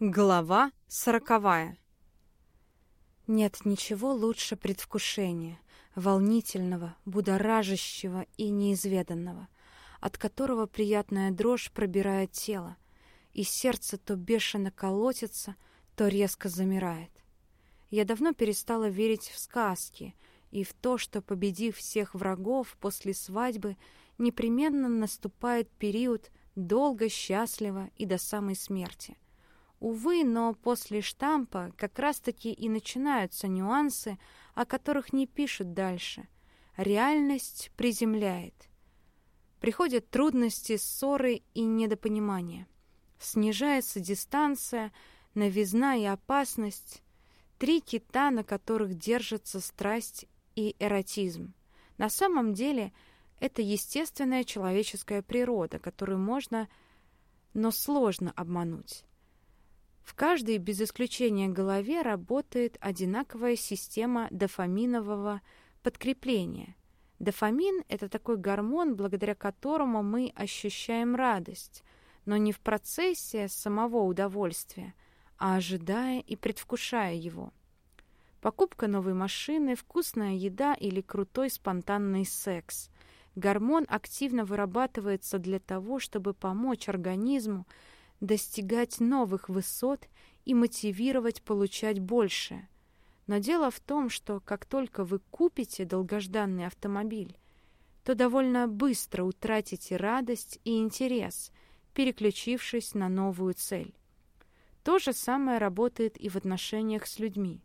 Глава сороковая. Нет ничего лучше предвкушения, волнительного, будоражащего и неизведанного, от которого приятная дрожь пробирает тело, и сердце то бешено колотится, то резко замирает. Я давно перестала верить в сказки и в то, что, победив всех врагов после свадьбы, непременно наступает период долго, счастливо и до самой смерти — Увы, но после штампа как раз-таки и начинаются нюансы, о которых не пишут дальше. Реальность приземляет. Приходят трудности, ссоры и недопонимания. Снижается дистанция, новизна и опасность. Три кита, на которых держатся страсть и эротизм. На самом деле это естественная человеческая природа, которую можно, но сложно обмануть. В каждой без исключения голове работает одинаковая система дофаминового подкрепления. Дофамин – это такой гормон, благодаря которому мы ощущаем радость, но не в процессе самого удовольствия, а ожидая и предвкушая его. Покупка новой машины, вкусная еда или крутой спонтанный секс. Гормон активно вырабатывается для того, чтобы помочь организму достигать новых высот и мотивировать получать больше. Но дело в том, что как только вы купите долгожданный автомобиль, то довольно быстро утратите радость и интерес, переключившись на новую цель. То же самое работает и в отношениях с людьми.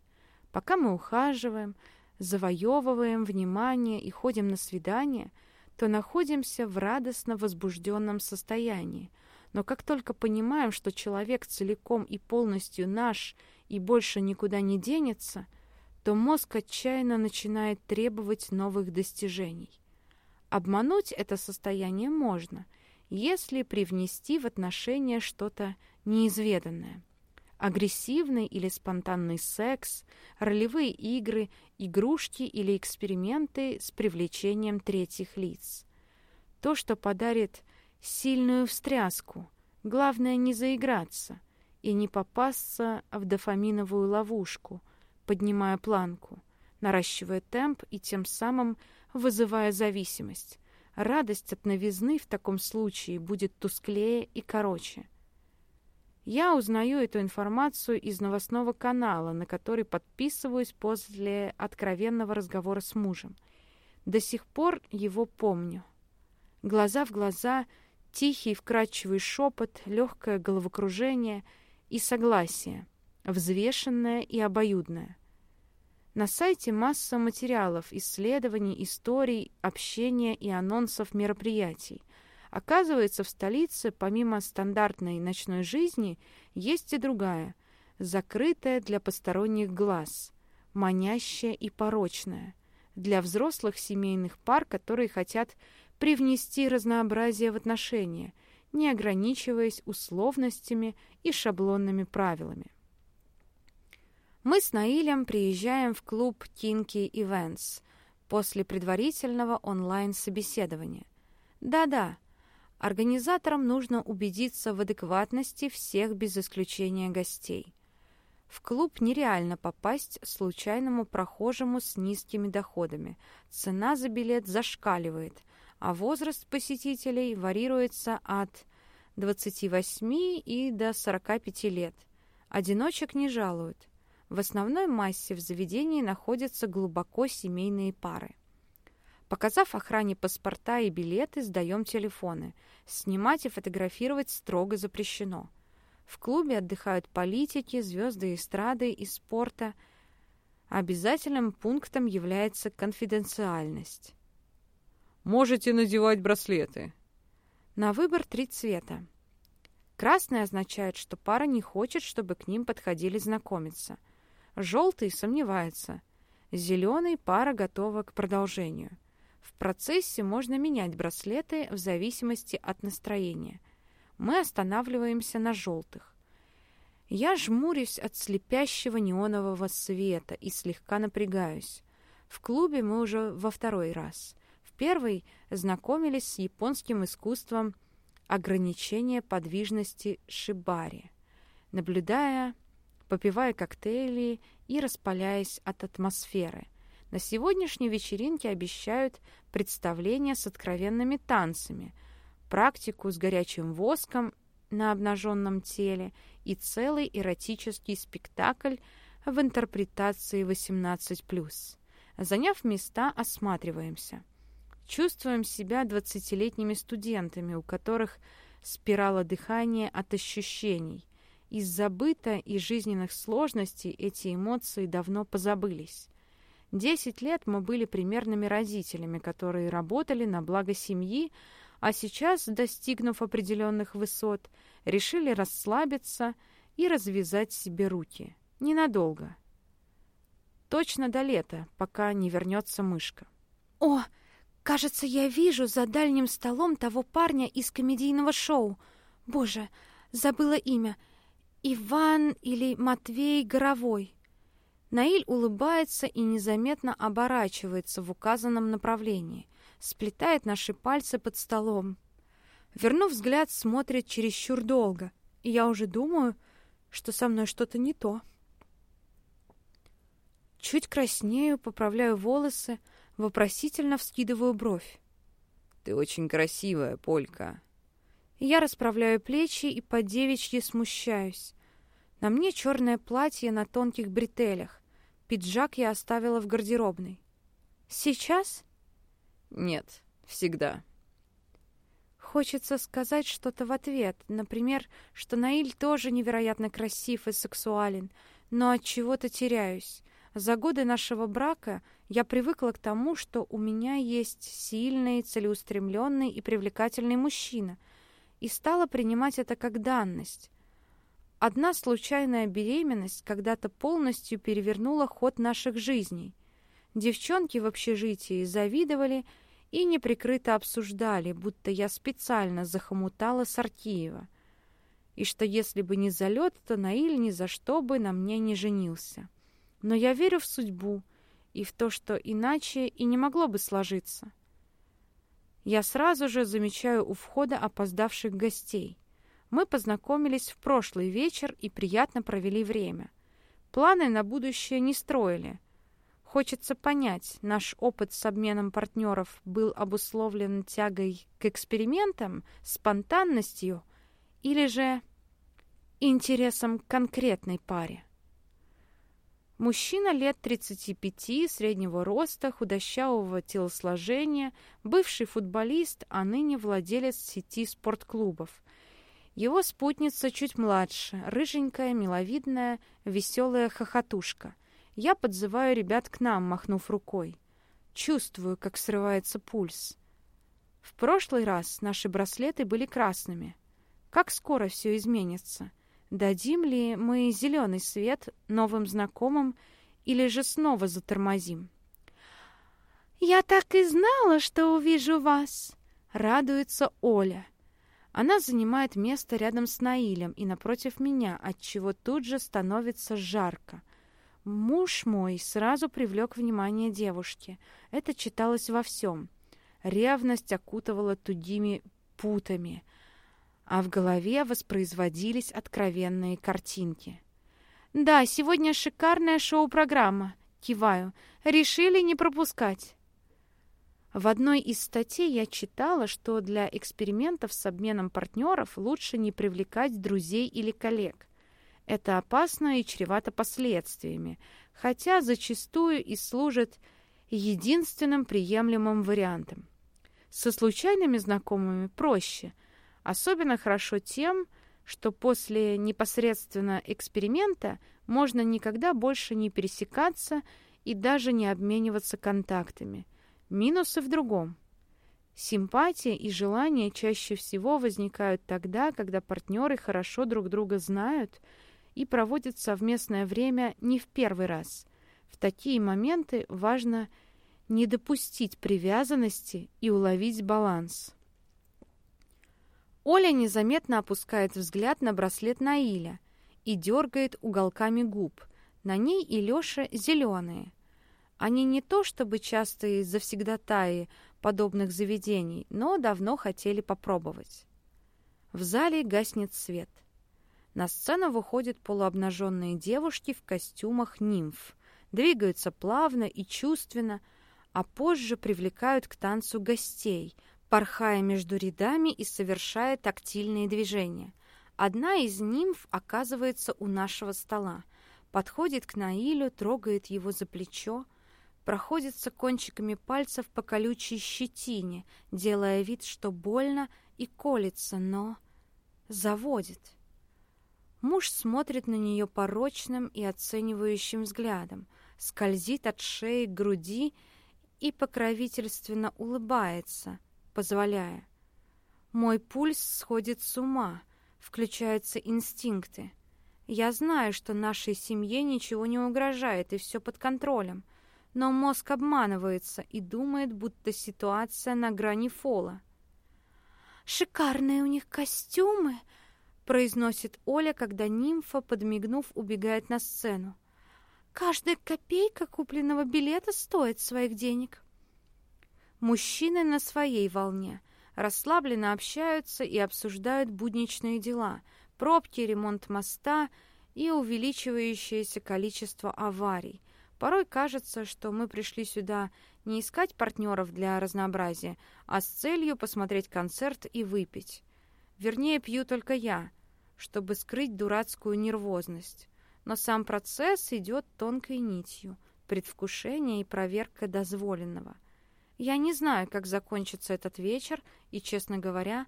Пока мы ухаживаем, завоевываем внимание и ходим на свидания, то находимся в радостно возбужденном состоянии – но как только понимаем, что человек целиком и полностью наш и больше никуда не денется, то мозг отчаянно начинает требовать новых достижений. Обмануть это состояние можно, если привнести в отношения что-то неизведанное. Агрессивный или спонтанный секс, ролевые игры, игрушки или эксперименты с привлечением третьих лиц. То, что подарит сильную встряску. Главное не заиграться и не попасться в дофаминовую ловушку, поднимая планку, наращивая темп и тем самым вызывая зависимость. Радость от новизны в таком случае будет тусклее и короче. Я узнаю эту информацию из новостного канала, на который подписываюсь после откровенного разговора с мужем. До сих пор его помню. Глаза в глаза — Тихий, вкрадчивый шепот, легкое головокружение и согласие, взвешенное и обоюдное. На сайте масса материалов, исследований, историй, общения и анонсов мероприятий. Оказывается, в столице, помимо стандартной ночной жизни, есть и другая, закрытая для посторонних глаз, манящая и порочная, для взрослых семейных пар, которые хотят привнести разнообразие в отношения, не ограничиваясь условностями и шаблонными правилами. Мы с Наилем приезжаем в клуб Kinky Events после предварительного онлайн-собеседования. Да-да, организаторам нужно убедиться в адекватности всех без исключения гостей. В клуб нереально попасть случайному прохожему с низкими доходами. Цена за билет зашкаливает – а возраст посетителей варьируется от 28 и до 45 лет. Одиночек не жалуют. В основной массе в заведении находятся глубоко семейные пары. Показав охране паспорта и билеты, сдаем телефоны. Снимать и фотографировать строго запрещено. В клубе отдыхают политики, звезды эстрады и спорта. Обязательным пунктом является конфиденциальность. Можете надевать браслеты. На выбор три цвета. Красный означает, что пара не хочет, чтобы к ним подходили знакомиться. Желтый сомневается. Зеленый пара готова к продолжению. В процессе можно менять браслеты в зависимости от настроения. Мы останавливаемся на желтых. Я жмурюсь от слепящего неонового света и слегка напрягаюсь. В клубе мы уже во второй раз первый знакомились с японским искусством ограничения подвижности шибари. наблюдая, попивая коктейли и распаляясь от атмосферы. На сегодняшней вечеринке обещают представление с откровенными танцами, практику с горячим воском на обнаженном теле и целый эротический спектакль в интерпретации 18+. Заняв места, осматриваемся. Чувствуем себя двадцатилетними студентами, у которых спирала дыхания от ощущений. Из-за быта и жизненных сложностей эти эмоции давно позабылись. Десять лет мы были примерными родителями, которые работали на благо семьи, а сейчас, достигнув определенных высот, решили расслабиться и развязать себе руки. Ненадолго. Точно до лета, пока не вернется мышка. «О, кажется, я вижу за дальним столом того парня из комедийного шоу. Боже, забыла имя. Иван или Матвей Горовой». Наиль улыбается и незаметно оборачивается в указанном направлении, сплетает наши пальцы под столом. Вернув взгляд, смотрит чересчур долго, и я уже думаю, что со мной что-то не то. Чуть краснею, поправляю волосы, вопросительно вскидываю бровь. «Ты очень красивая, Полька». Я расправляю плечи и по девичьи смущаюсь. На мне черное платье на тонких бретелях. Пиджак я оставила в гардеробной. «Сейчас?» «Нет, всегда». Хочется сказать что-то в ответ, например, что Наиль тоже невероятно красив и сексуален, но от чего-то теряюсь. За годы нашего брака я привыкла к тому, что у меня есть сильный, целеустремленный и привлекательный мужчина, и стала принимать это как данность. Одна случайная беременность когда-то полностью перевернула ход наших жизней. Девчонки в общежитии завидовали и неприкрыто обсуждали, будто я специально захомутала Сартиева, и что если бы не залет, то Наиль ни за что бы на мне не женился. Но я верю в судьбу и в то, что иначе и не могло бы сложиться. Я сразу же замечаю у входа опоздавших гостей. Мы познакомились в прошлый вечер и приятно провели время. Планы на будущее не строили. Хочется понять, наш опыт с обменом партнеров был обусловлен тягой к экспериментам, спонтанностью или же интересом к конкретной паре. Мужчина лет 35, среднего роста, худощавого телосложения, бывший футболист, а ныне владелец сети спортклубов. Его спутница чуть младше, рыженькая, миловидная, веселая хохотушка. Я подзываю ребят к нам, махнув рукой. Чувствую, как срывается пульс. В прошлый раз наши браслеты были красными. Как скоро все изменится? — Дадим ли мы зеленый свет новым знакомым или же снова затормозим? «Я так и знала, что увижу вас!» — радуется Оля. Она занимает место рядом с Наилем и напротив меня, отчего тут же становится жарко. Муж мой сразу привлек внимание девушки. Это читалось во всем. Ревность окутывала тугими путами — а в голове воспроизводились откровенные картинки. «Да, сегодня шикарная шоу-программа», — киваю. «Решили не пропускать». В одной из статей я читала, что для экспериментов с обменом партнеров лучше не привлекать друзей или коллег. Это опасно и чревато последствиями, хотя зачастую и служит единственным приемлемым вариантом. Со случайными знакомыми проще — Особенно хорошо тем, что после непосредственно эксперимента можно никогда больше не пересекаться и даже не обмениваться контактами. Минусы в другом. Симпатия и желание чаще всего возникают тогда, когда партнеры хорошо друг друга знают и проводят совместное время не в первый раз. В такие моменты важно не допустить привязанности и уловить баланс. Оля незаметно опускает взгляд на браслет Наиля и дергает уголками губ. На ней и Лёша зеленые. Они не то чтобы частые завсегдатаи подобных заведений, но давно хотели попробовать. В зале гаснет свет. На сцену выходят полуобнаженные девушки в костюмах нимф, двигаются плавно и чувственно, а позже привлекают к танцу гостей, порхая между рядами и совершая тактильные движения. Одна из нимф оказывается у нашего стола, подходит к Наилю, трогает его за плечо, проходится кончиками пальцев по колючей щетине, делая вид, что больно и колется, но заводит. Муж смотрит на нее порочным и оценивающим взглядом, скользит от шеи к груди и покровительственно улыбается, позволяя. Мой пульс сходит с ума, включаются инстинкты. Я знаю, что нашей семье ничего не угрожает и все под контролем, но мозг обманывается и думает, будто ситуация на грани фола. «Шикарные у них костюмы!» произносит Оля, когда нимфа, подмигнув, убегает на сцену. Каждая копейка купленного билета стоит своих денег. Мужчины на своей волне расслабленно общаются и обсуждают будничные дела, пробки, ремонт моста и увеличивающееся количество аварий. Порой кажется, что мы пришли сюда не искать партнеров для разнообразия, а с целью посмотреть концерт и выпить. Вернее, пью только я, чтобы скрыть дурацкую нервозность. Но сам процесс идет тонкой нитью, предвкушение и проверка дозволенного. Я не знаю, как закончится этот вечер, и, честно говоря,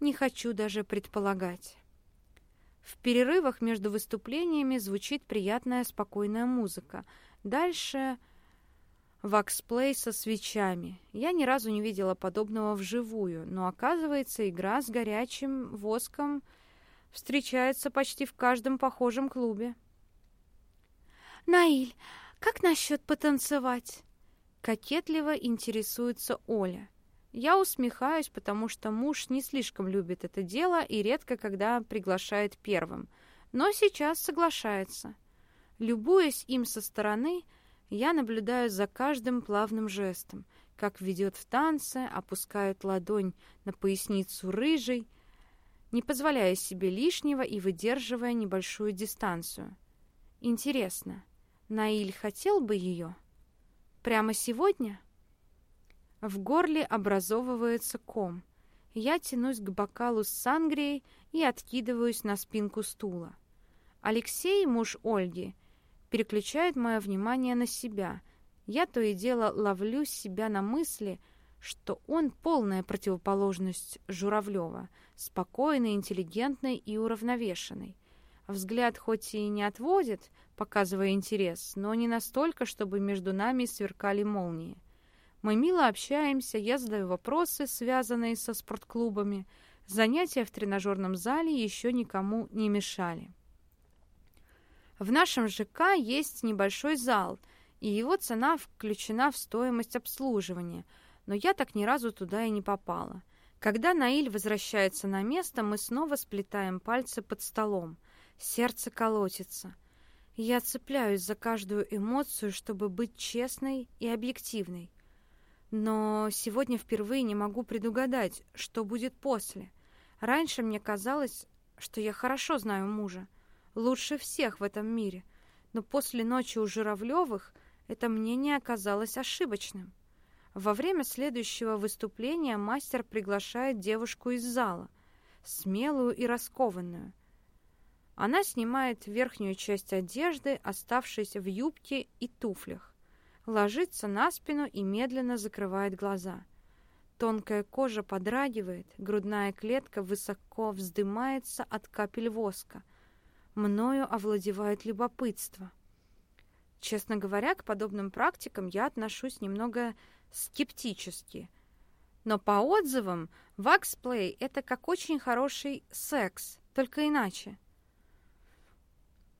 не хочу даже предполагать. В перерывах между выступлениями звучит приятная спокойная музыка. Дальше ваксплей со свечами. Я ни разу не видела подобного вживую, но оказывается, игра с горячим воском встречается почти в каждом похожем клубе. «Наиль, как насчет потанцевать?» Кокетливо интересуется Оля. Я усмехаюсь, потому что муж не слишком любит это дело и редко когда приглашает первым, но сейчас соглашается. Любуясь им со стороны, я наблюдаю за каждым плавным жестом, как ведет в танце, опускает ладонь на поясницу рыжей, не позволяя себе лишнего и выдерживая небольшую дистанцию. Интересно, Наиль хотел бы ее? Прямо сегодня? В горле образовывается ком. Я тянусь к бокалу с сангрией и откидываюсь на спинку стула. Алексей, муж Ольги, переключает мое внимание на себя. Я то и дело ловлю себя на мысли, что он полная противоположность Журавлева, спокойный, интеллигентный и уравновешенный. Взгляд хоть и не отводит, показывая интерес, но не настолько, чтобы между нами сверкали молнии. Мы мило общаемся, я задаю вопросы, связанные со спортклубами. Занятия в тренажерном зале еще никому не мешали. В нашем ЖК есть небольшой зал, и его цена включена в стоимость обслуживания, но я так ни разу туда и не попала. Когда Наиль возвращается на место, мы снова сплетаем пальцы под столом. Сердце колотится. Я цепляюсь за каждую эмоцию, чтобы быть честной и объективной. Но сегодня впервые не могу предугадать, что будет после. Раньше мне казалось, что я хорошо знаю мужа лучше всех в этом мире, но после ночи у Журавлевых это мнение оказалось ошибочным. Во время следующего выступления мастер приглашает девушку из зала, смелую и раскованную. Она снимает верхнюю часть одежды, оставшейся в юбке и туфлях, ложится на спину и медленно закрывает глаза. Тонкая кожа подрагивает, грудная клетка высоко вздымается от капель воска – мною овладевает любопытство. Честно говоря, к подобным практикам я отношусь немного скептически. Но по отзывам, ваксплей — это как очень хороший секс, только иначе.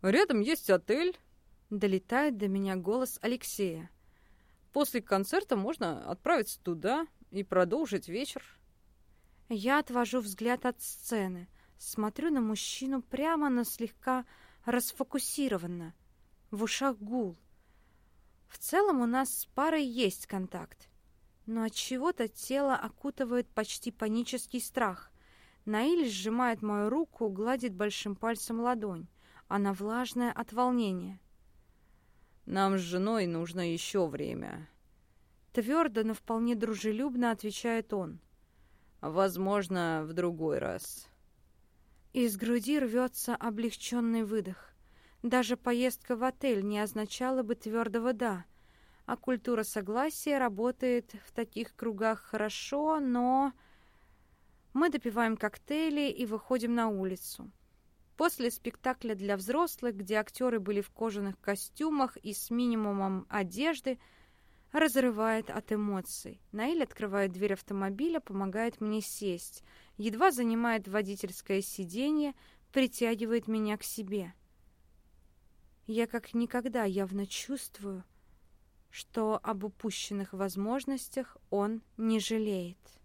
«Рядом есть отель», — долетает до меня голос Алексея. «После концерта можно отправиться туда и продолжить вечер». Я отвожу взгляд от сцены — Смотрю на мужчину прямо, но слегка расфокусированно. В ушах гул. В целом у нас с парой есть контакт. Но от чего-то тело окутывает почти панический страх. Наиль сжимает мою руку, гладит большим пальцем ладонь. Она влажная от волнения. «Нам с женой нужно еще время». Твердо, но вполне дружелюбно отвечает он. «Возможно, в другой раз». Из груди рвется облегченный выдох. Даже поездка в отель не означала бы твердого «да», а культура согласия работает в таких кругах хорошо, но... Мы допиваем коктейли и выходим на улицу. После спектакля для взрослых, где актеры были в кожаных костюмах и с минимумом одежды, разрывает от эмоций. Наиль открывает дверь автомобиля, помогает мне сесть, едва занимает водительское сиденье, притягивает меня к себе. Я как никогда явно чувствую, что об упущенных возможностях он не жалеет.